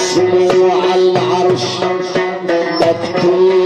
اسمه على العرش. مكتوب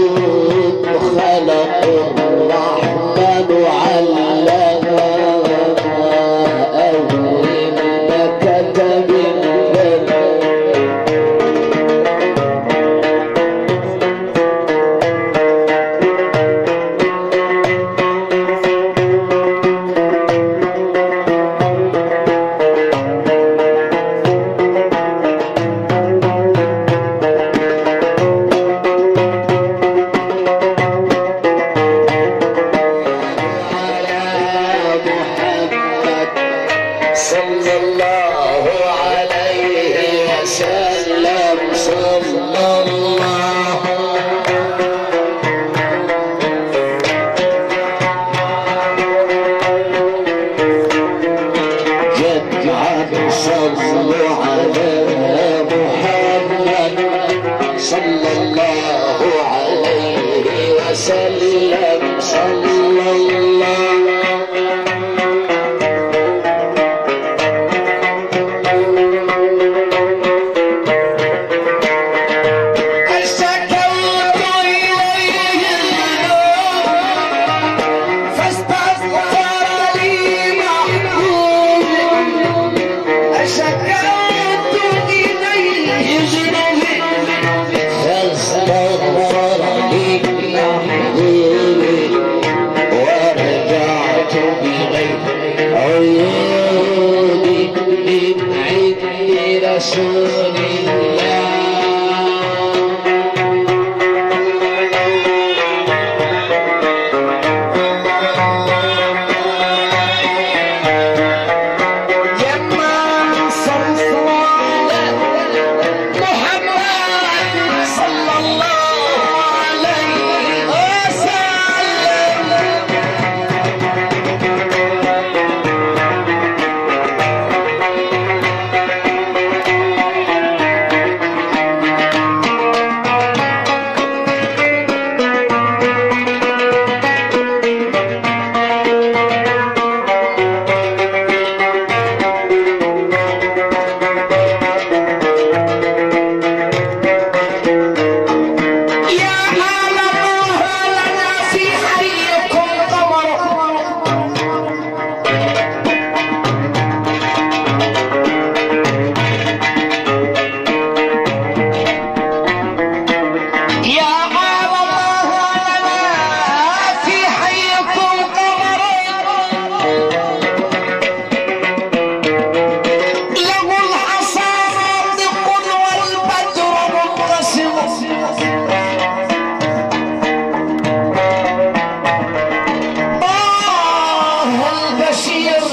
جمعا صلوا shield.